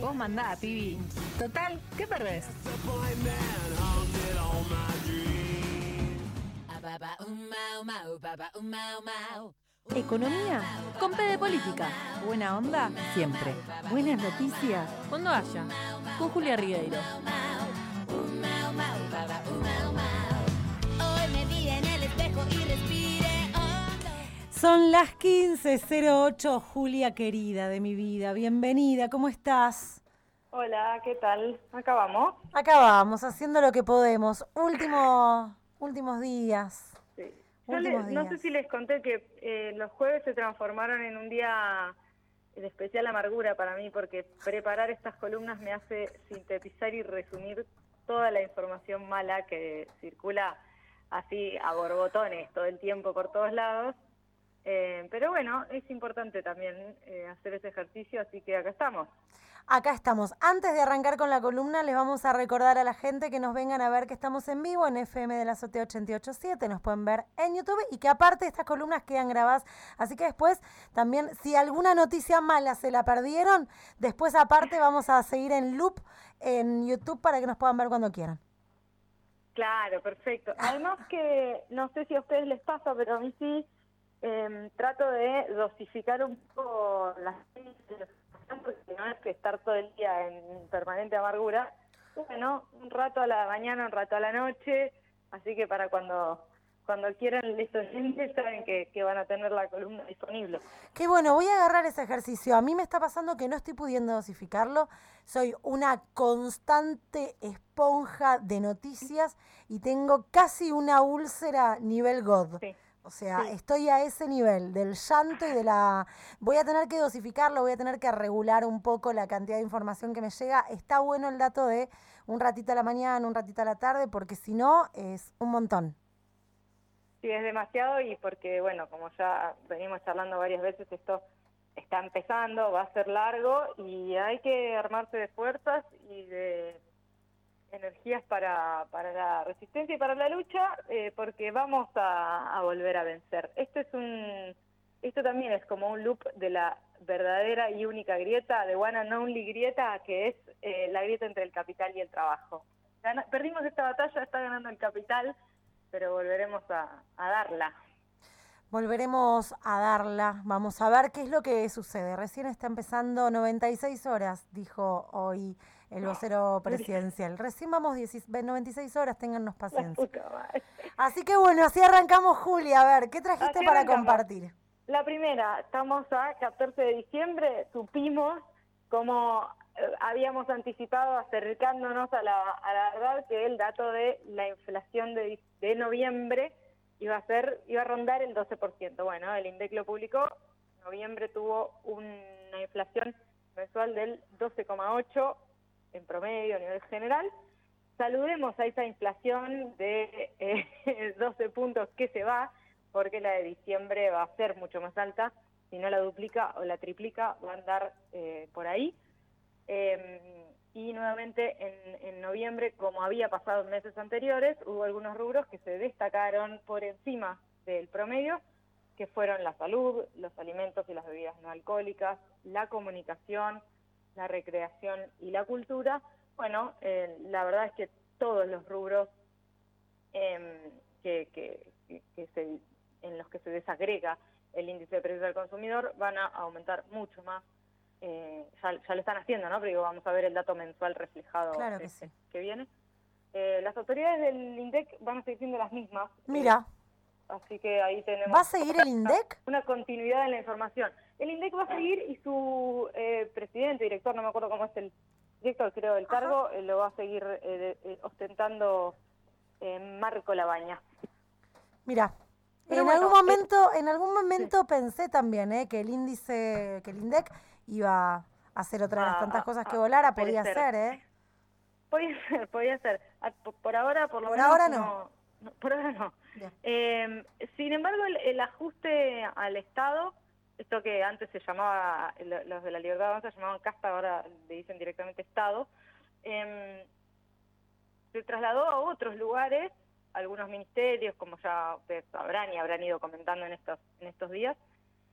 Vos mandá, pibi. Total, ¿qué perdés? Economía con P de política. Buena onda siempre. Buenas noticias cuando haya. Con Julia Ribeiro. Son las 15.08, Julia querida de mi vida. Bienvenida, ¿cómo estás? Hola, ¿qué tal? Acá vamos, haciendo lo que podemos. Último, últimos días. Sí. Yo le- Últimos no sé días. si les conté que eh, los jueves se transformaron en un día de especial amargura para mí porque preparar estas columnas me hace sintetizar y resumir toda la información mala que circula así a borbotones todo el tiempo por todos lados. Eh, pero bueno, es importante también eh, hacer ese ejercicio, así que acá estamos. Acá estamos. Antes de arrancar con la columna, les vamos a recordar a la gente que nos vengan a ver que estamos en vivo en FM de la Azotea 887. Nos pueden ver en YouTube y que aparte estas columnas quedan grabadas. Así que después también, si alguna noticia mala se la perdieron, después aparte vamos a seguir en loop en YouTube para que nos puedan ver cuando quieran. Claro, perfecto. Además que no sé si a ustedes les pasa, pero a mí sí eh, trato de dosificar un poco las porque no es que estar todo el día en permanente amargura. Bueno, un rato a la mañana, un rato a la noche, así que para cuando cuando quieran los oyentes saben que, que van a tener la columna disponible. Qué bueno, voy a agarrar ese ejercicio. A mí me está pasando que no estoy pudiendo dosificarlo. Soy una constante esponja de noticias y tengo casi una úlcera nivel God. Sí. O sea, Sí. estoy a ese nivel del llanto y de la... Voy a tener que dosificarlo, voy a tener que regular un poco la cantidad de información que me llega. Está bueno el dato de un ratito a la mañana, un ratito a la tarde, porque si no es un montón. Sí, es demasiado y porque, bueno, como ya venimos charlando varias veces, esto está empezando, va a ser largo y hay que armarse de fuerzas y de energías para, para la resistencia y para la lucha, eh, porque vamos a, volver a vencer. Esto es un, esto también es como un loop de la verdadera y única grieta, de one and only grieta, que es eh, la grieta entre el capital y el trabajo. Gana- perdimos esta batalla, está ganando el capital, pero volveremos a darla. Volveremos a darla. Vamos a ver qué es lo que sucede. Recién está empezando 96 horas, dijo hoy el vocero presidencial. Recién vamos 16 96 horas, téngannos paciencia. Así que bueno, así arrancamos, Julia. A ver, ¿qué trajiste Así para arrancamos. compartir? La primera, estamos a 14 de diciembre, supimos, como eh, habíamos anticipado, acercándonos a la, a la verdad, que el dato de la inflación de noviembre iba a ser, iba a rondar el 12%. Bueno, el INDEC lo publicó, noviembre tuvo una inflación mensual del 12,8 en promedio a nivel general. Saludemos a esa inflación de eh, 12 puntos que se va, porque la de diciembre va a ser mucho más alta. Si no la duplica o la triplica, va a andar eh, por ahí. Eh, y nuevamente en, noviembre, como había pasado en meses anteriores, hubo algunos rubros que se destacaron por encima del promedio, que fueron la salud, los alimentos y las bebidas no alcohólicas, la comunicación, la recreación y la cultura. Bueno, eh, la verdad es que todos los rubros em, que- que- que se- en los que se desagrega el índice de precios al consumidor van a aumentar mucho más. Eh, ya, ya lo están haciendo, ¿no? Pero digo, vamos a ver el dato mensual reflejado Claro que este, sí. que viene. Eh, las autoridades del INDEC van a seguir siendo las mismas. Mira, Eh, así que ahí tenemos ¿va a seguir el INDEC? una continuidad en la información. El INDEC va a seguir y su eh, presidente, director, no me acuerdo cómo es el director, creo, del cargo, eh, lo va a seguir eh, de- eh, ostentando eh, Marco Labaña. Mira, Pero en bueno, algún eh, momento, en algún momento pensé también eh, que el índice, que el INDEC iba a hacer otra de las tantas ah, cosas que ah, volara, podía ser. ser, ¿eh? Podía ser, podía ser. Ah, po- Por ahora, por lo Por menos. ahora no. no, Por ahora no. Eh, sin embargo, el, el ajuste al Estado, esto que antes se llamaba, lo- los de la libertad de avanza llamaban casta, ahora le dicen directamente Estado, eh, se trasladó a otros lugares, algunos ministerios, como ya ustedes sabrán y habrán ido comentando en estos, en estos días,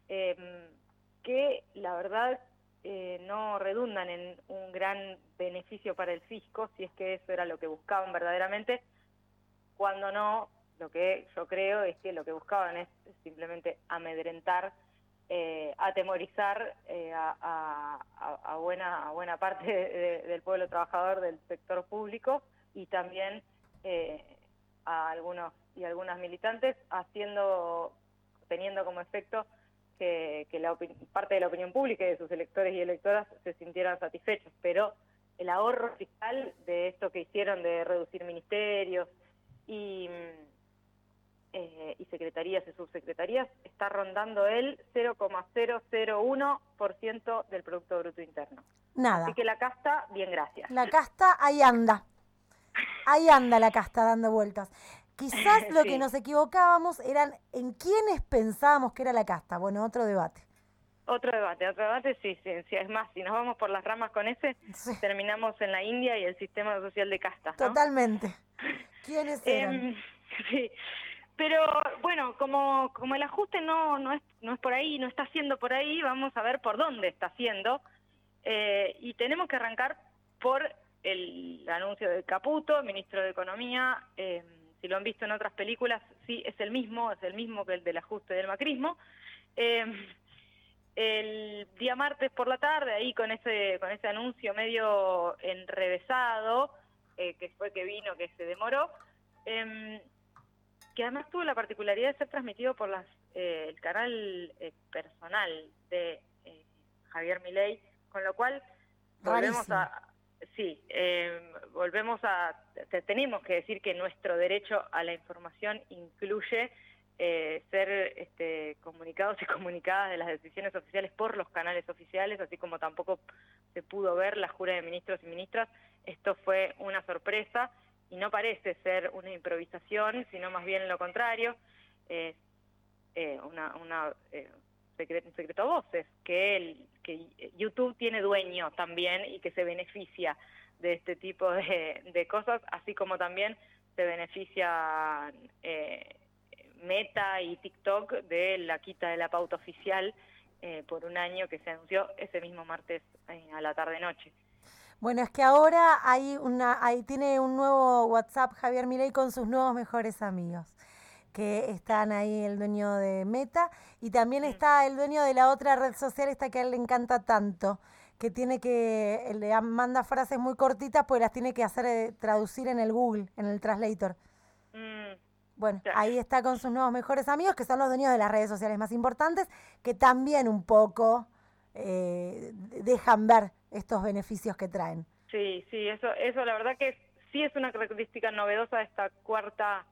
eh, que la verdad eh, no redundan en un gran beneficio para el fisco, si es que eso era lo que buscaban verdaderamente, cuando no, lo que yo creo es que lo que buscaban es simplemente amedrentar, eh, atemorizar eh, a, buena, a buena parte del pueblo trabajador del sector público y también a algunos y algunas militantes haciendo teniendo como efecto que, la parte de la opinión pública y de sus electores y electoras se sintieran satisfechos, pero el ahorro fiscal de esto que hicieron de reducir ministerios y, eh, y secretarías y subsecretarías está rondando el 0,001% del Producto Bruto Interno. Nada. Así que la casta, bien, gracias. La casta ahí anda. Ahí anda la casta dando vueltas. Quizás lo que nos equivocábamos eran en quiénes pensábamos que era la casta. Bueno, otro debate. Otro debate, otro debate, sí, sí, es más, si nos vamos por las ramas con ese, terminamos en la India y el sistema social de casta. Totalmente. ¿Quiénes eran? Em, sí, pero bueno, como, como el ajuste no, no, es, no es por ahí, no está siendo por ahí, vamos a ver por dónde está siendo. Eh, y tenemos que arrancar por el anuncio del Caputo, ministro de Economía, eh, si lo han visto en otras películas, sí, es el mismo, es el mismo que el del ajuste del macrismo. Em, el día martes por la tarde, ahí con ese, con ese anuncio medio enrevesado, eh, que fue que vino, que se demoró, em, que además tuvo la particularidad de ser transmitido por las, eh, el canal eh, personal de Javier Milei, con lo cual volvemos a, Sí, eh, volvemos a, tenemos que decir que nuestro derecho a la información incluye eh, ser este, comunicados y comunicadas de las decisiones oficiales por los canales oficiales, así como tampoco se pudo ver la jura de ministros y ministras. Esto fue una sorpresa y no parece ser una improvisación, sino más bien lo contrario. Eh, una, una eh, secreto, a voces, que, el, que YouTube tiene dueño también y que se beneficia de este tipo de, cosas, así como también se beneficia eh, Meta y TikTok de la quita de la pauta oficial eh, por un año que se anunció ese mismo martes eh, a la tarde-noche. Bueno, es que ahora hay una, hay, tiene un nuevo WhatsApp Javier Milei con sus nuevos mejores amigos que están ahí el dueño de Meta y también está el dueño de la otra red social, esta que a él le encanta tanto, que tiene que, le manda frases muy cortitas, pues las tiene que hacer eh, traducir en el Google, en el Translator. Mm. Bueno, ahí está con sus nuevos mejores amigos, que son los dueños de las redes sociales más importantes, que también un poco eh, dejan ver estos beneficios que traen. Sí, sí, eso, eso la verdad que sí es una característica novedosa de esta cuarta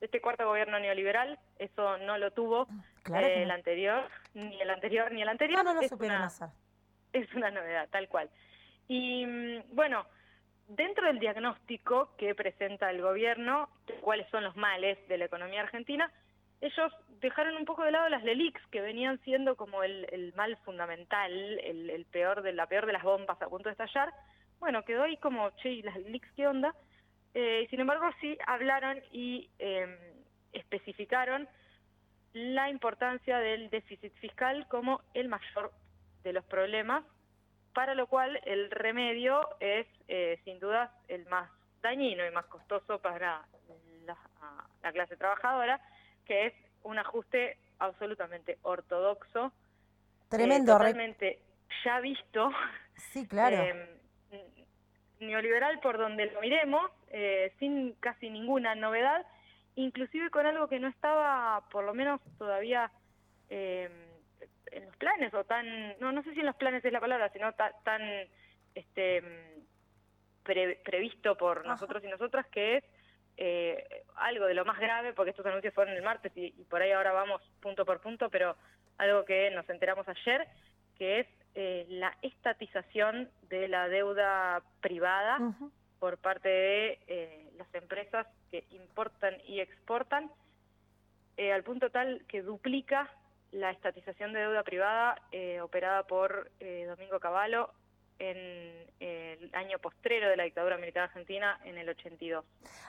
este cuarto gobierno neoliberal, eso no lo tuvo eh, el anterior, ni el anterior, ni el anterior. No, no es supieron hacer. Es una novedad, tal cual. Y mm, bueno, dentro del diagnóstico que presenta el gobierno, cuáles son los males de la economía argentina, ellos dejaron un poco de lado las LELIX, que venían siendo como el, mal fundamental, el, peor de, la peor de las bombas a punto de estallar. Bueno, quedó ahí como, che, ¿y las LELIX qué onda? Eh, sin embargo, sí hablaron y em, especificaron la importancia del déficit fiscal como el mayor de los problemas, para lo cual el remedio es, eh, sin duda, el más dañino y más costoso para la, clase trabajadora, que es un ajuste absolutamente ortodoxo, tremendo, eh, totalmente ya visto. Sí, claro. Em, neoliberal por donde lo miremos, eh, sin casi ninguna novedad, inclusive con algo que no estaba, por lo menos todavía eh, en los planes, o tan, no, no sé si en los planes es la palabra, sino tan este, previsto por nosotros y nosotras, que es eh, algo de lo más grave, porque estos anuncios fueron el martes y por ahí ahora vamos punto por punto, pero algo que nos enteramos ayer, que es eh, la estatización de la deuda privada por parte de eh, las empresas que importan y exportan, eh, al punto tal que duplica la estatización de deuda privada operada por Domingo Cavallo en el año postrero de la dictadura militar argentina en el 82.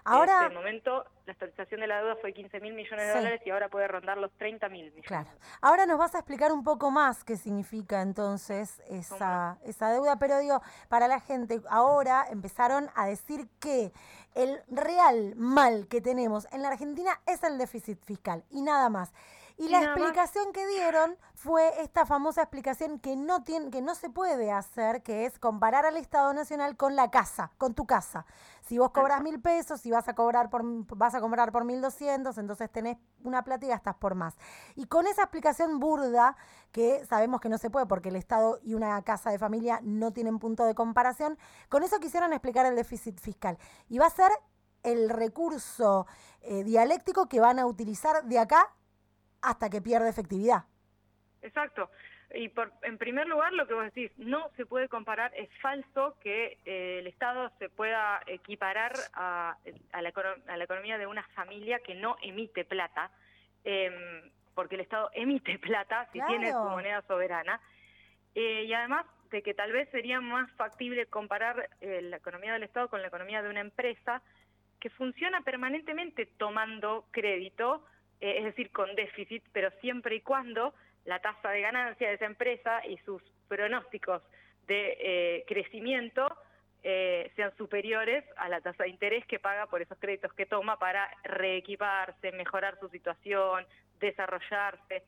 Ahora, en este momento la estatización de la deuda fue 15 mil millones de dólares y ahora puede rondar los 30 mil millones. Claro. Ahora nos vas a explicar un poco más qué significa entonces esa, esa deuda, pero digo, para la gente, ahora empezaron a decir que el real mal que tenemos en la Argentina es el déficit fiscal y nada más. Y la explicación que dieron fue esta famosa explicación que no tiene, que no se puede hacer, que es comparar al Estado Nacional con la casa, con tu casa. Si vos cobras mil pesos, si vas a cobrar por, vas a cobrar por mil doscientos, entonces tenés una plata y gastas por más. Y con esa explicación burda, que sabemos que no se puede porque el Estado y una casa de familia no tienen punto de comparación, con eso quisieron explicar el déficit fiscal. Y va a ser el recurso eh, dialéctico que van a utilizar de acá hasta que pierde efectividad. Exacto. Y por, en primer lugar, lo que vos decís, no se puede comparar, es falso que eh, el Estado se pueda equiparar a, la, economía de una familia que no emite plata, em, porque el Estado emite plata si tiene su moneda soberana. Eh, y además de que tal vez sería más factible comparar eh, la economía del Estado con la economía de una empresa que funciona permanentemente tomando crédito, eh, es decir, con déficit, pero siempre y cuando la tasa de ganancia de esa empresa y sus pronósticos de eh, crecimiento eh, sean superiores a la tasa de interés que paga por esos créditos que toma para reequiparse, mejorar su situación, desarrollarse.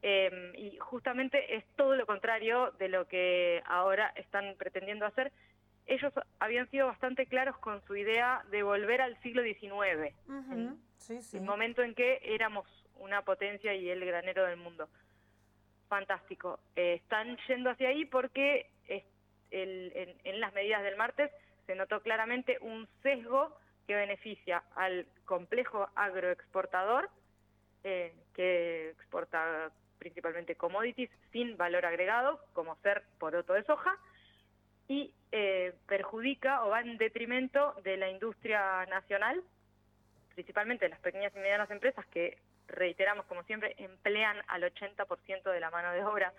Em, y justamente es todo lo contrario de lo que ahora están pretendiendo hacer. Ellos habían sido bastante claros con su idea de volver al siglo XIX, el momento en que éramos una potencia y el granero del mundo. Fantástico. Eh, están yendo hacia ahí porque en, las medidas del martes se notó claramente un sesgo que beneficia al complejo agroexportador, eh, que exporta principalmente commodities sin valor agregado, como ser poroto de soja, y eh, perjudica o va en detrimento de la industria nacional, principalmente las pequeñas y medianas empresas que, reiteramos como siempre, emplean al 80% de la mano de obra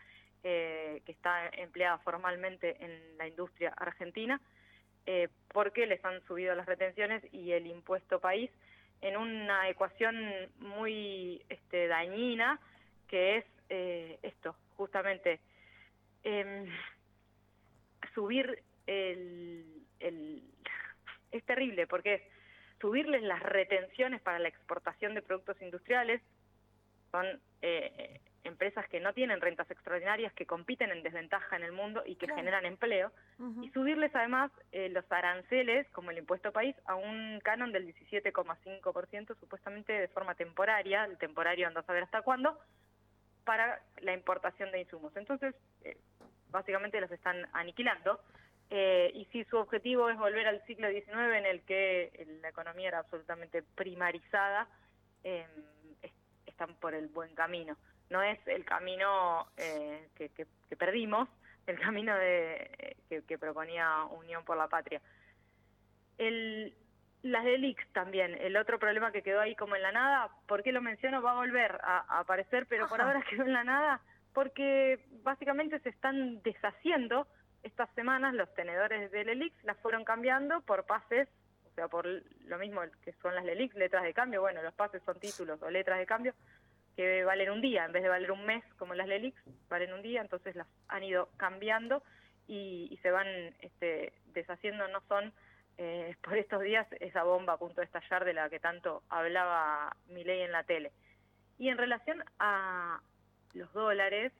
eh, que está empleada formalmente en la industria argentina, eh, porque les han subido las retenciones y el impuesto país en una ecuación muy este, dañina, que es eh, esto, justamente, em, subir el, el... Es terrible, porque es subirles las retenciones para la exportación de productos industriales, son eh, empresas que no tienen rentas extraordinarias, que compiten en desventaja en el mundo y que generan empleo, y subirles además eh, los aranceles, como el impuesto país, a un canon del 17,5%, supuestamente de forma temporaria, el temporario anda a saber hasta cuándo, para la importación de insumos. Entonces, eh, básicamente los están aniquilando. Eh, y si su objetivo es volver al siglo XIX en el que la economía era absolutamente primarizada, eh, están por el buen camino. No es el camino eh, que, perdimos, el camino de, que, proponía Unión por la Patria. El, las delix también, el otro problema que quedó ahí como en la nada, ¿por qué lo menciono? Va a volver a, aparecer, pero por ahora quedó en la nada porque básicamente se están deshaciendo estas semanas los tenedores del ELIX las fueron cambiando por pases, o sea, por lo mismo que son las LELIX, letras de cambio, bueno, los pases son títulos o letras de cambio que valen un día, en vez de valer un mes como las LELIX, valen un día, entonces las han ido cambiando y, se van este, deshaciendo, no son eh, por estos días esa bomba a punto de estallar de la que tanto hablaba Milei en la tele. Y en relación a los dólares,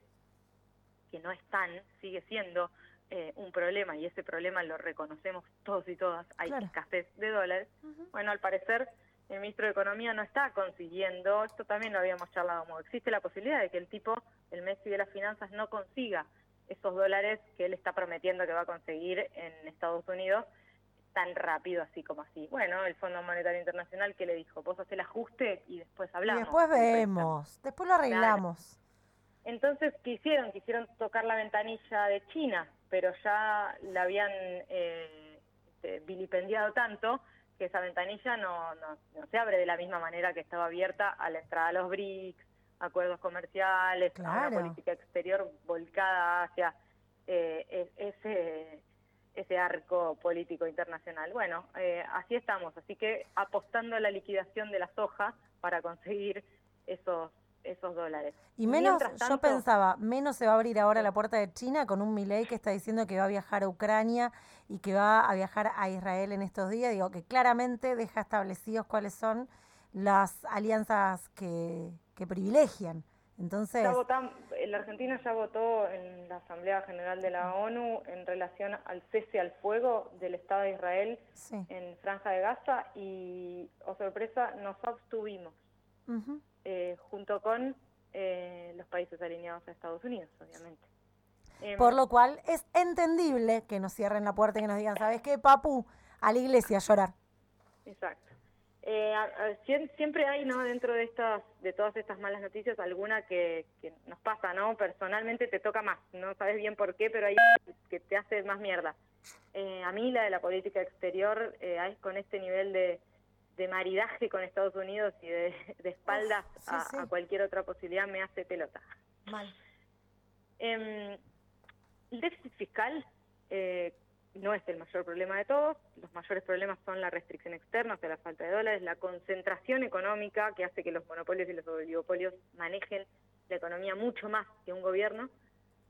que no están, sigue siendo eh, un problema y ese problema lo reconocemos todos y todas, hay escasez de dólares. Bueno, al parecer el ministro de Economía no está consiguiendo, esto también lo habíamos charlado, como existe la posibilidad de que el tipo, el Messi de las finanzas, no consiga esos dólares que él está prometiendo que va a conseguir en Estados Unidos tan rápido así como así. Bueno, el Fondo Monetario Internacional que le dijo, vos haces el ajuste y después hablamos. Y después vemos, después lo arreglamos. Entonces quisieron, quisieron tocar la ventanilla de China, pero ya la habían eh, este, vilipendiado tanto que esa ventanilla no, no, se abre de la misma manera que estaba abierta a la entrada a los BRICS, acuerdos comerciales, a una política exterior volcada hacia eh, ese arco político internacional. Bueno, eh, así estamos, así que apostando a la liquidación de la soja para conseguir esos esos dólares. Y menos, yo pensaba, menos se va a abrir ahora la puerta de China con un Milei que está diciendo que va a viajar a Ucrania y que va a viajar a Israel en estos días. Digo, que claramente deja establecidos cuáles son las alianzas que, que privilegian. Entonces, la Argentina ya votó en la Asamblea General de la ONU en relación al cese al fuego del Estado de Israel en Franja de Gaza y, oh sorpresa, nos abstuvimos, eh, junto con eh, los países alineados a Estados Unidos, obviamente. Em, Por lo cual es entendible que nos cierren la puerta y que nos digan, ¿sabes qué, papu? A la iglesia a llorar. Exacto. Eh, siempre hay, ¿no? Dentro de estas, de todas estas malas noticias, alguna que, nos pasa, ¿no? Personalmente te toca más, no sabes bien por qué, pero hay que te hace más mierda. Eh, a mí la de la política exterior, eh, con este nivel de, maridaje con Estados Unidos y de, espaldas a, cualquier otra posibilidad, me hace pelota. Mal. Em, el déficit fiscal, eh, no es el mayor problema de todos. Los mayores problemas son la restricción externa, o sea, la falta de dólares, la concentración económica que hace que los monopolios y los oligopolios manejen la economía mucho más que un gobierno,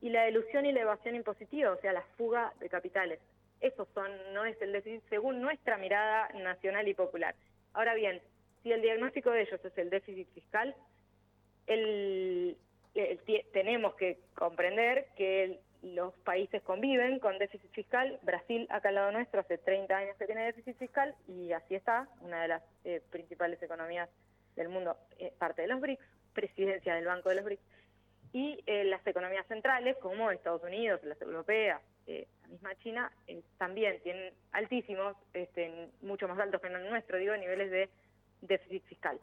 y la ilusión y la evasión impositiva, o sea, la fuga de capitales. Esos son, no es el déficit según nuestra mirada nacional y popular. Ahora bien, si el diagnóstico de ellos es el déficit fiscal, tenemos que comprender que el los países conviven con déficit fiscal. Brasil, acá al lado nuestro, hace 30 años que tiene déficit fiscal y así está, una de las eh, principales economías del mundo, eh, parte de los BRICS, presidencia del Banco de los BRICS. Y eh, las economías centrales, como Estados Unidos, las europeas, la misma China, también tienen altísimos, este, mucho más altos que el nuestro, digo, niveles de déficit fiscal.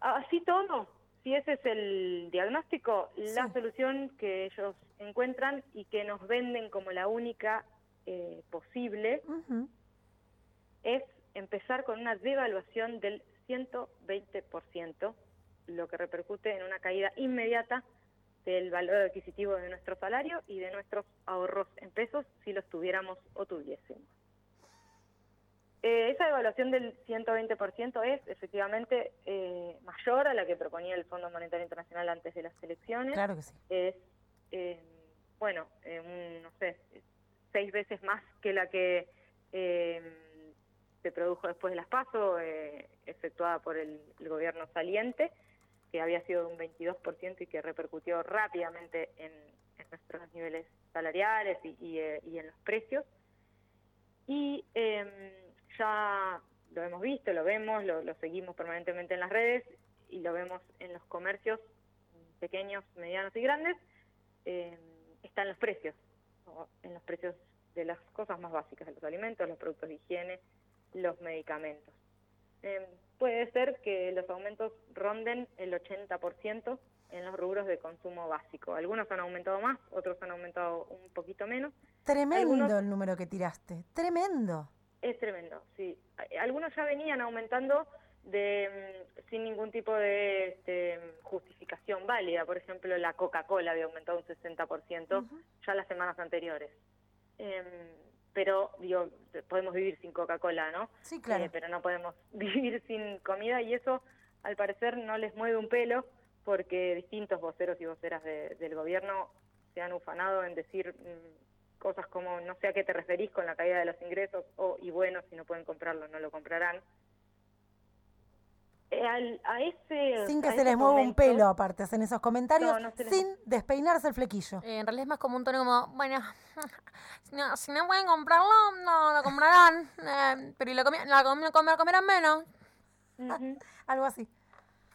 Así todo, si ese es el diagnóstico, la solución que ellos encuentran y que nos venden como la única eh, posible es empezar con una devaluación del 120%, lo que repercute en una caída inmediata del valor adquisitivo de nuestro salario y de nuestros ahorros en pesos si los tuviéramos o tuviésemos. Eh, esa devaluación del 120% es efectivamente eh, mayor a la que proponía el Fondo Monetario Internacional antes de las elecciones. Claro que sí. Es, eh, bueno, no sé, seis veces más que la que se produjo después de las PASO, efectuada por el, gobierno saliente, que había sido de un 22% y que repercutió rápidamente en, nuestros niveles salariales y, en los precios. Y em, ya lo hemos visto, lo vemos, lo, seguimos permanentemente en las redes y lo vemos en los comercios pequeños, medianos y grandes, eh, están los precios, en los precios de las cosas más básicas, de los alimentos, los productos de higiene, los medicamentos. Eh, puede ser que los aumentos ronden el 80% en los rubros de consumo básico. Algunos han aumentado más, otros han aumentado un poquito menos. Tremendo el número que tiraste, tremendo. Es tremendo, sí. Algunos ya venían aumentando de mm, sin ningún tipo de este, justificación válida. Por ejemplo, la Coca-Cola había aumentado un 60% ya las semanas anteriores. Em, pero, digo, podemos vivir sin Coca-Cola, ¿no? Sí, claro. Eh, pero no podemos vivir sin comida y eso, al parecer, no les mueve un pelo porque distintos voceros y voceras del gobierno se han ufanado en decir... Mm, cosas como no sé a qué te referís con la caída de los ingresos o y bueno, si no pueden comprarlo no lo comprarán. Eh, a ese, sin que se les mueva un pelo aparte, hacen esos comentarios sin despeinarse el flequillo. Eh, en realidad es más como un tono como, bueno, si no, pueden comprarlo, no lo comprarán, eh, pero la, la comer, comerán menos. Algo así.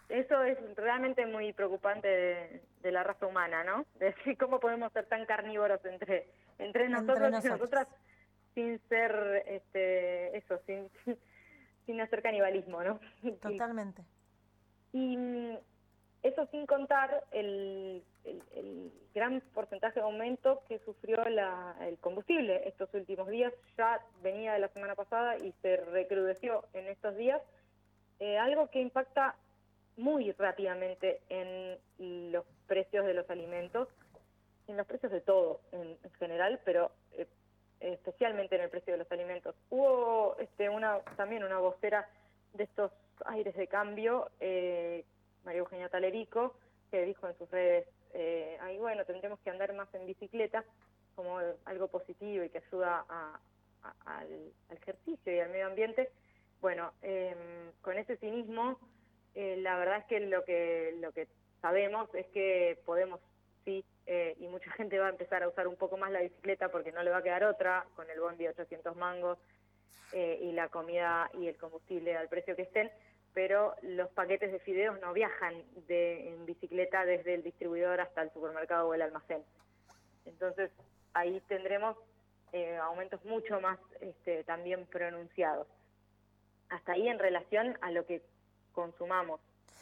Eso es realmente muy preocupante de, de la raza humana, ¿no? De decir cómo podemos ser tan carnívoros entre entre nosotros, y nosotras sin ser este eso sin sin hacer canibalismo no totalmente. Y, mm, eso sin contar el, el, gran porcentaje de aumento que sufrió la, el combustible estos últimos días. Ya venía de la semana pasada y se recrudeció en estos días. Eh, algo que impacta muy rápidamente en los precios de los alimentos en los precios de todo en, general, pero eh, especialmente en el precio de los alimentos. Hubo este, una, también una vocera de estos aires de cambio, eh, María Eugenia Talerico, que dijo en sus redes, eh, ahí bueno, tendremos que andar más en bicicleta como algo positivo y que ayuda a- al, ejercicio y al medio ambiente. Bueno, em, con ese cinismo, eh, la verdad es que lo que lo que sabemos es que podemos, sí, eh, y mucha gente va a empezar a usar un poco más la bicicleta porque no le va a quedar otra con el bondi de 800 mangos eh, y la comida y el combustible al precio que estén, pero los paquetes de fideos no viajan de, en bicicleta desde el distribuidor hasta el supermercado o el almacén. Entonces ahí tendremos eh, aumentos mucho más este, también pronunciados. Hasta ahí en relación a lo que consumamos.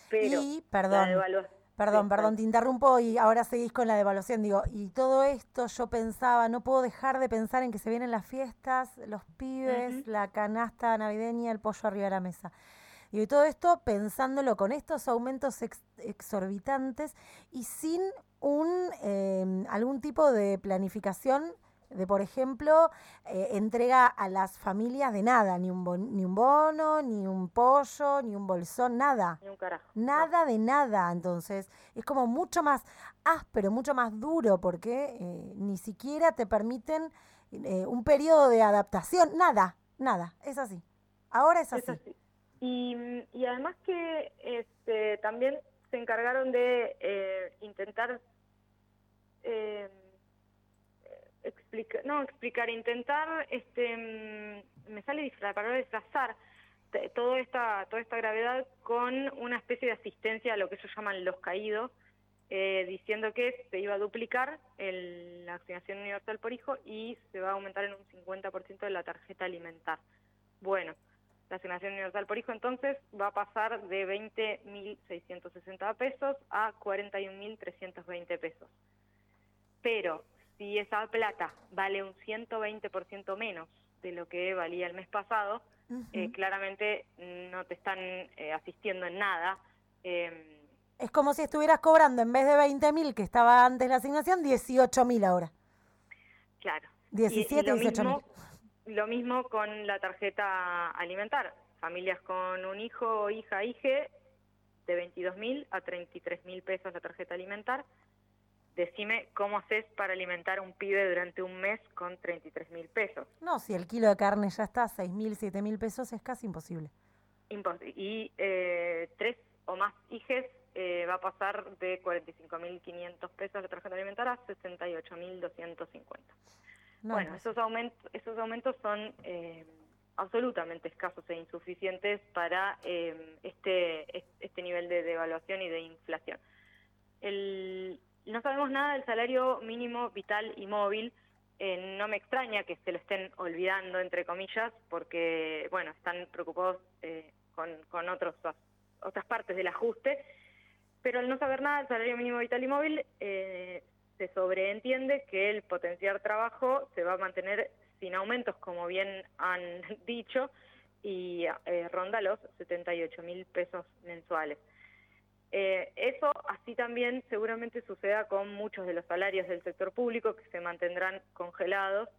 Pero y, la perdón, devalua- Perdón, Sí, perdón, te interrumpo y ahora seguís con la devaluación. Digo, y todo esto yo pensaba, no puedo dejar de pensar en que se vienen las fiestas, los pibes, la canasta navideña, el pollo arriba de la mesa. Digo, y todo esto pensándolo con estos aumentos ex- exorbitantes y sin un eh, algún tipo de planificación de, por ejemplo, eh, entrega a las familias de nada, ni un, bon- ni un bono, ni un pollo, ni un bolsón, nada. Ni un carajo. no. Nada de nada, entonces es como mucho más áspero, mucho más duro, porque eh, ni siquiera te permiten eh, un periodo de adaptación, nada, nada, es así. Ahora es así. Es así. Y, y además que este, también se encargaron de eh, intentar eh, no explicar, intentar, este, mm, me sale la palabra disfrazar toda esta, toda esta gravedad con una especie de asistencia a lo que ellos llaman los caídos, eh, diciendo que se iba a duplicar el- la asignación universal por hijo y se va a aumentar en un 50% de la tarjeta alimentar. Bueno, la asignación universal por hijo entonces va a pasar de 20.660 pesos a 41.320 pesos. Pero si esa plata vale un 120% menos de lo que valía el mes pasado, eh, claramente no te están eh, asistiendo en nada. eh, Es como si estuvieras cobrando en vez de 20 mil que estaba antes la asignación, 18 mil ahora. claro. Y- 17, y lo 18 mil. mismo, lo mismo con la tarjeta alimentar. Familias con un hijo o hija, hije, de 22 mil a 33 mil pesos la tarjeta alimentar. Decime cómo haces para alimentar a un pibe durante un mes con 33 mil pesos. No, si el kilo de carne ya está a 6 mil, 7 mil pesos, es casi imposible. Impos- y eh, tres o más hijes eh, va a pasar de 45.500 pesos la tarjeta alimentar a 68.250. No, bueno, esos aumentos, esos aumentos son eh, absolutamente escasos e insuficientes para eh, este, es- este nivel de devaluación y de inflación. El- no sabemos nada del salario mínimo vital y móvil. Eh, no me extraña que se lo estén olvidando, entre comillas, porque, bueno, están preocupados eh, con, otros, otras partes del ajuste. Pero al no saber nada del salario mínimo vital y móvil, eh, se sobreentiende que el potenciar trabajo se va a mantener sin aumentos, como bien han dicho, y eh, ronda los 78 mil pesos mensuales. Eh, eso así también seguramente suceda con muchos de los salarios del sector público que se mantendrán congelados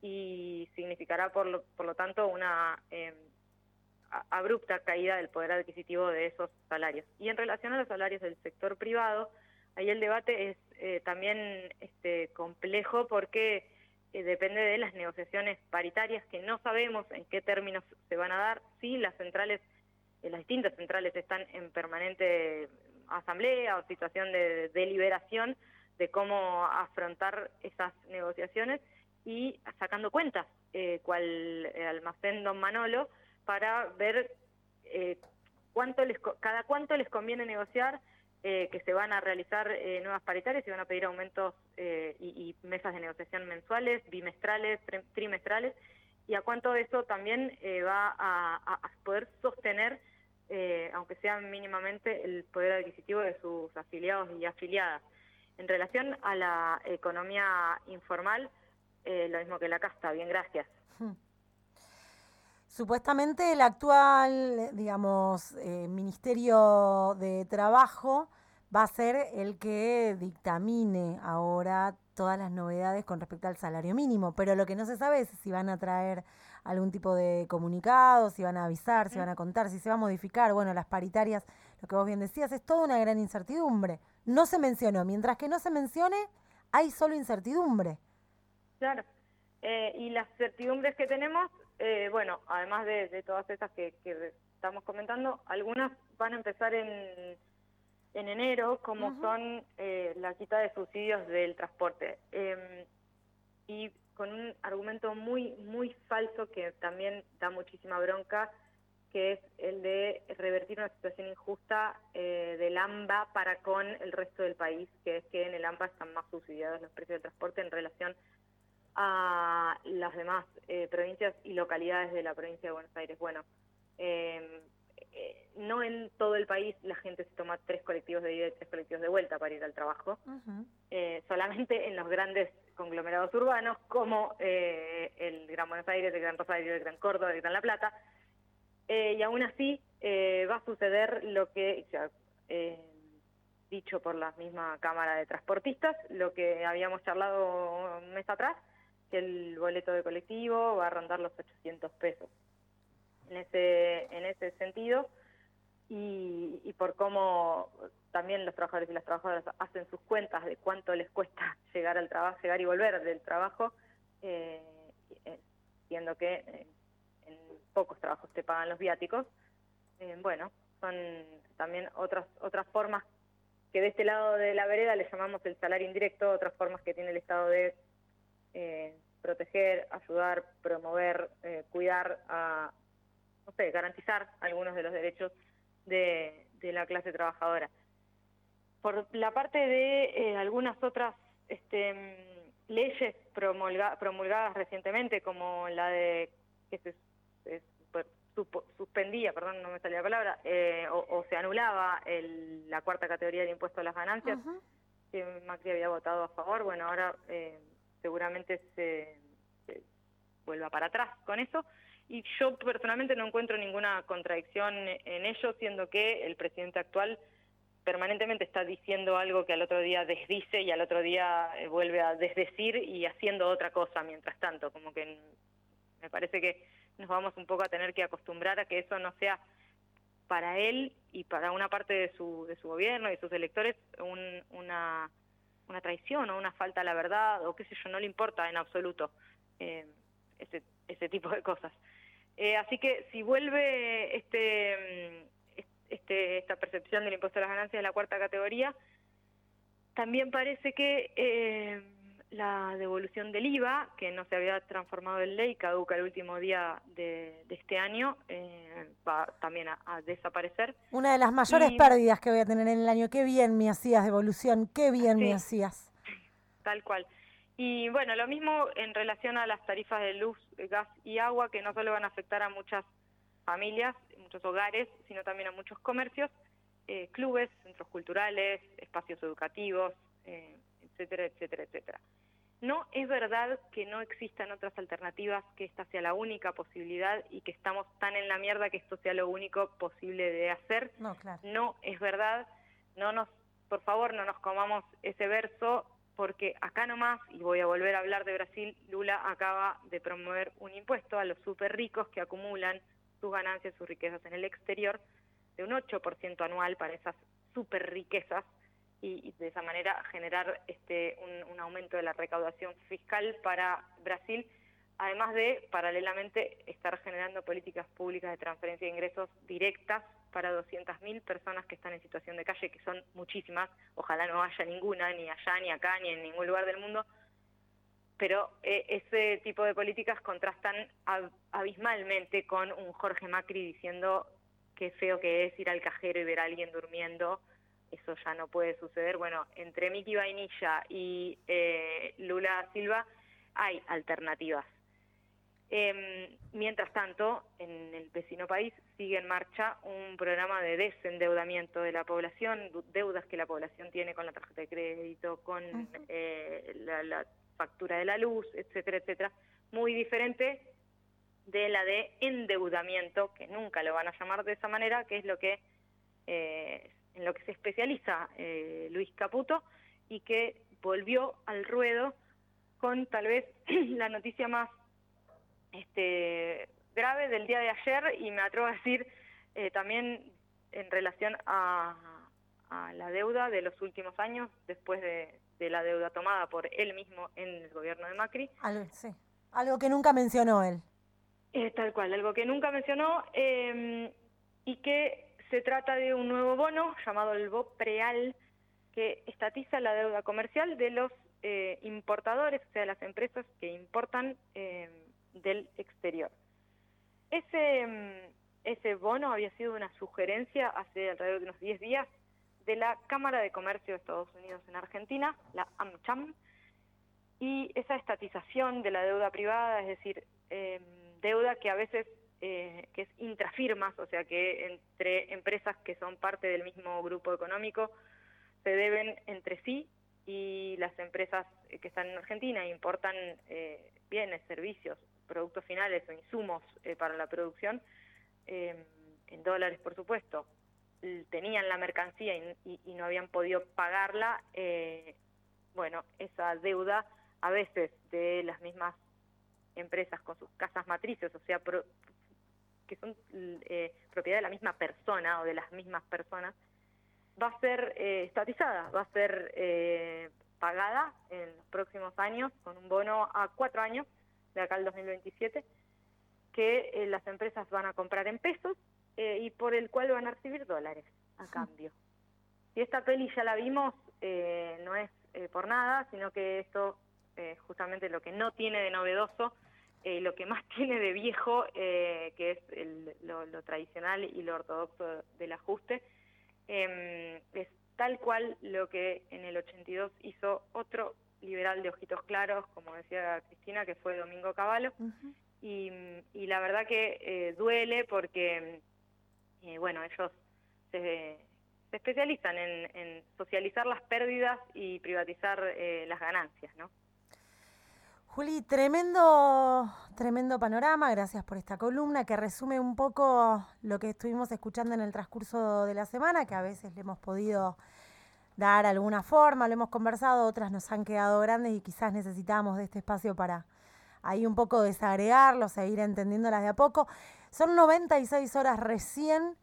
y significará por lo, por lo tanto una eh, abrupta caída del poder adquisitivo de esos salarios. Y en relación a los salarios del sector privado, ahí el debate es eh, también este, complejo porque eh, depende de las negociaciones paritarias que no sabemos en qué términos se van a dar. Sí, las centrales, las distintas centrales están en permanente asamblea o situación de deliberación de cómo afrontar esas negociaciones y sacando cuentas, eh, cual eh, almacén Don Manolo, para ver eh, cuánto les, cada cuánto les conviene negociar, eh, que se van a realizar eh, nuevas paritarias y van a pedir aumentos eh, y, y mesas de negociación mensuales, bimestrales, tri- trimestrales, y a cuánto eso también eh, va a poder sostener, eh, aunque sea mínimamente, el poder adquisitivo de sus afiliados y afiliadas. En relación a la economía informal, eh, lo mismo que la casta, bien, gracias. Supuestamente el actual, digamos, eh, Ministerio de Trabajo va a ser el que dictamine ahora todas las novedades con respecto al salario mínimo, pero lo que no se sabe es si van a traer algún tipo de comunicado, si van a avisar, si van a contar, si se va a modificar. Bueno, las paritarias, lo que vos bien decías, es toda una gran incertidumbre. No se mencionó, mientras que no se mencione, hay solo incertidumbre. Claro. Eh, y las certidumbres que tenemos, eh, bueno, además de, de todas estas que, que estamos comentando, algunas van a empezar en, en enero, como son eh, la quita de subsidios del transporte. Em, y con un argumento muy, muy falso que también da muchísima bronca, que es el de revertir una situación injusta eh, del AMBA para con el resto del país, que es que en el AMBA están más subsidiados los precios del transporte en relación a las demás eh, provincias y localidades de la provincia de Buenos Aires. Bueno, eh, eh, no en todo el país la gente se toma tres colectivos de ida y tres colectivos de vuelta para ir al trabajo, eh, solamente en los grandes conglomerados urbanos como eh, el Gran Buenos Aires, el Gran Rosario, el Gran Córdoba, el Gran La Plata, Eh, y aún así eh, va a suceder lo que, ya, eh, dicho por la misma Cámara de Transportistas, lo que habíamos charlado un mes atrás, que el boleto de colectivo va a rondar los 800 pesos en ese, en ese sentido. Y, y por cómo también los trabajadores y las trabajadoras hacen sus cuentas de cuánto les cuesta llegar al trabajo, llegar y volver del trabajo, eh, eh, siendo que eh, en pocos trabajos te pagan los viáticos, eh, bueno, son también otras otras formas que de este lado de la vereda le llamamos el salario indirecto, otras formas que tiene el Estado de proteger, ayudar, promover, cuidar a, no sé, garantizar algunos de los derechos de, de la clase trabajadora. Por la parte de eh, algunas otras este, leyes promulga- promulgadas recientemente, como la de que se, se super- supo- suspendía, perdón, no me salía la palabra, eh, o, o se anulaba el- la cuarta categoría del impuesto a las ganancias, que Macri había votado a favor, bueno, ahora eh, seguramente se, se vuelva para atrás con eso. Y yo personalmente no encuentro ninguna contradicción en ello, siendo que el presidente actual permanentemente está diciendo algo que al otro día desdice y al otro día eh, vuelve a desdecir y haciendo otra cosa mientras tanto. Como que me parece que nos vamos un poco a tener que acostumbrar a que eso no sea para él y para una parte de su, de su gobierno y sus electores un- una, una traición o una falta a la verdad o qué sé yo, no le importa en absoluto eh, ese, ese tipo de cosas. Eh, así que si vuelve este, mm, este, esta percepción del impuesto a las ganancias de la cuarta categoría, también parece que eh, la devolución del IVA, que no se había transformado en ley, caduca el último día de, de este año, eh, va también a, a desaparecer. Una de las mayores Y- pérdidas que voy a tener en el año. Qué bien me hacías, devolución, qué bien me hacías. Tal cual. Y bueno, lo mismo en relación a las tarifas de luz, gas y agua, que no solo van a afectar a muchas familias, muchos hogares, sino también a muchos comercios, eh, clubes, centros culturales, espacios educativos, eh, etcétera, etcétera, etcétera. No es verdad que no existan otras alternativas, que esta sea la única posibilidad y que estamos tan en la mierda que esto sea lo único posible de hacer No, claro. no es verdad, no nos, por favor, no nos comamos ese verso, porque acá nomás, y voy a volver a hablar de Brasil, Lula acaba de promover un impuesto a los súper ricos que acumulan sus ganancias, sus riquezas en el exterior, de un 8% anual para esas súper riquezas, y, de esa manera generar este un aumento de la recaudación fiscal para Brasil, además de, paralelamente, estar generando políticas públicas de transferencia de ingresos directas para 200.000 personas que están en situación de calle, que son muchísimas, ojalá no haya ninguna, ni allá, ni acá, ni en ningún lugar del mundo, pero eh, ese tipo de políticas contrastan ab- abismalmente con un Jorge Macri diciendo qué feo que es ir al cajero y ver a alguien durmiendo, eso ya no puede suceder. Bueno, entre Miki Vainilla y eh, Lula Silva hay alternativas. Eh, mientras tanto, en el vecino país sigue en marcha un programa de desendeudamiento de la población, deudas que la población tiene con la tarjeta de crédito, con eh, la, la factura de la luz, etcétera, etcétera, muy diferente de la de endeudamiento, que nunca lo van a llamar de esa manera, que es lo que eh, en lo que se especializa eh, Luis Caputo y que volvió al ruedo con tal vez la noticia más este, grave del día de ayer y me atrevo a decir eh, también en relación a, a la deuda de los últimos años después de, de la deuda tomada por él mismo en el gobierno de Macri. Algo, sí. Algo que nunca mencionó él. Eh, tal cual, algo que nunca mencionó eh, y que se trata de un nuevo bono llamado el BOPREAL que estatiza la deuda comercial de los eh, importadores, o sea, las empresas que importan eh, del exterior. Ese, mm, ese bono había sido una sugerencia hace alrededor de unos 10 días de la Cámara de Comercio de Estados Unidos en Argentina, la AmCham, y esa estatización de la deuda privada, es decir, eh, deuda que a veces eh, que es intrafirmas, o sea que entre empresas que son parte del mismo grupo económico se deben entre sí y las empresas que están en Argentina importan eh, bienes, servicios, productos finales o insumos eh, para la producción, eh, en dólares por supuesto, tenían la mercancía y, y- y no habían podido pagarla, eh, bueno, esa deuda a veces de las mismas empresas con sus casas matrices, o sea, pro- que son eh, propiedad de la misma persona o de las mismas personas, va a ser eh, estatizada, va a ser pagada en los próximos años con un bono a cuatro años, de acá al 2027, que eh, las empresas van a comprar en pesos eh, y por el cual van a recibir dólares a cambio. Si esta peli ya la vimos, eh, no es eh, por nada, sino que esto justamente lo que no tiene de novedoso, lo que más tiene de viejo, eh, que es el- lo, lo tradicional y lo ortodoxo del ajuste, eh, es tal cual lo que en el 82 hizo otro liberal de ojitos claros, como decía Cristina, que fue Domingo Cavallo, y, y la verdad que eh, duele porque, eh, bueno, ellos se, se especializan en, en socializar las pérdidas y privatizar eh, las ganancias, ¿no? Juli, tremendo, tremendo panorama, gracias por esta columna que resume un poco lo que estuvimos escuchando en el transcurso de la semana, que a veces le hemos podido dar alguna forma, lo hemos conversado, otras nos han quedado grandes y quizás necesitamos de este espacio para ahí un poco desagregarlos e ir entendiéndolas de a poco. Son 96 horas recién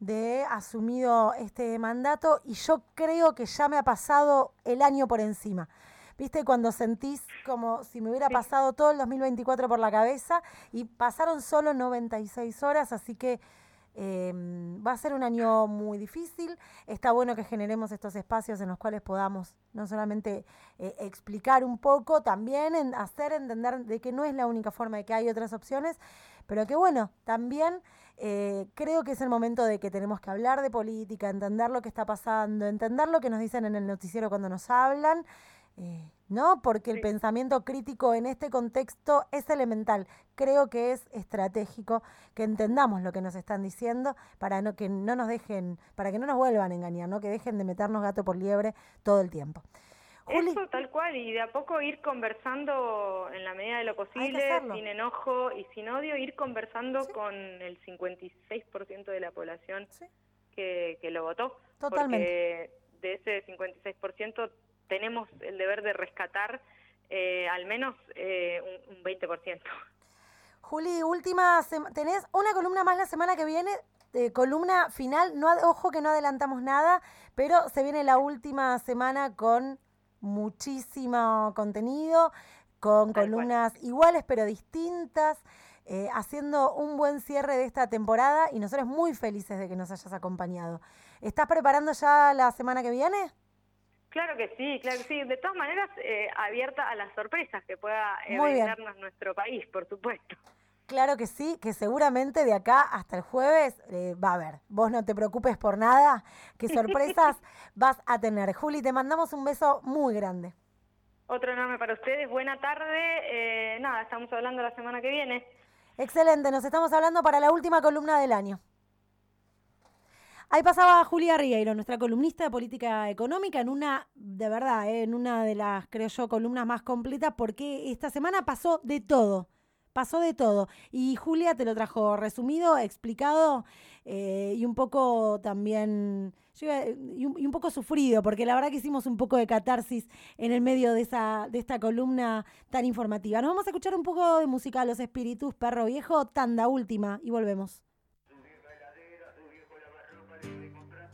de asumido este mandato y yo creo que ya me ha pasado el año por encima. ¿Viste? Cuando sentís como si me hubiera pasado todo el 2024 por la cabeza y pasaron solo 96 horas, así que eh, va a ser un año muy difícil. Está bueno que generemos estos espacios en los cuales podamos no solamente eh, explicar un poco, también hacer entender de que no es la única forma, de que hay otras opciones, pero que bueno, también eh, creo que es el momento de que tenemos que hablar de política, entender lo que está pasando, entender lo que nos dicen en el noticiero cuando nos hablan. Eh, ¿no? Porque el Sí. pensamiento crítico en este contexto es elemental. Creo que es estratégico que entendamos lo que nos están diciendo para no, que no nos dejen, para que no nos vuelvan a engañar, ¿no? Que dejen de meternos gato por liebre todo el tiempo. Juli, Eso tal cual, y de a poco ir conversando en la medida de lo posible, sin enojo y sin odio, ir conversando Sí. con el 56% de la población Sí. que, que lo votó. Totalmente. Porque de ese 56% tenemos el deber de rescatar eh, al menos eh, un, un 20%. Juli, última, tenés una columna más la semana que viene, eh, columna final, no, ojo que no adelantamos nada, pero se viene la última semana con muchísimo contenido, con Tal cual. columnas iguales pero distintas, eh, haciendo un buen cierre de esta temporada y nosotros muy felices de que nos hayas acompañado. ¿Estás preparando ya la semana que viene? Claro que sí, claro que sí. De todas maneras, eh, abierta a las sorpresas que pueda eh, brindarnos nuestro país, por supuesto. Claro que sí, que seguramente de acá hasta el jueves eh, va a haber. Vos no te preocupes por nada, que sorpresas vas a tener. Juli, te mandamos un beso muy grande. Otro enorme para ustedes. Buena tarde. Eh, nada, estamos hablando la semana que viene. Excelente, nos estamos hablando para la última columna del año. Ahí pasaba Julia Rigueiro, nuestra columnista de política económica, en una, de verdad, eh, en una de las, creo yo, columnas más completas, porque esta semana pasó de todo. pasó de todo. Y Julia te lo trajo resumido, explicado eh, y un poco también, y, un, poco sufrido, porque la verdad que hicimos un poco de catarsis en el medio de, esa, de esta columna tan informativa. Nos vamos a escuchar un poco de música los espíritus, perro viejo, tanda última y volvemos.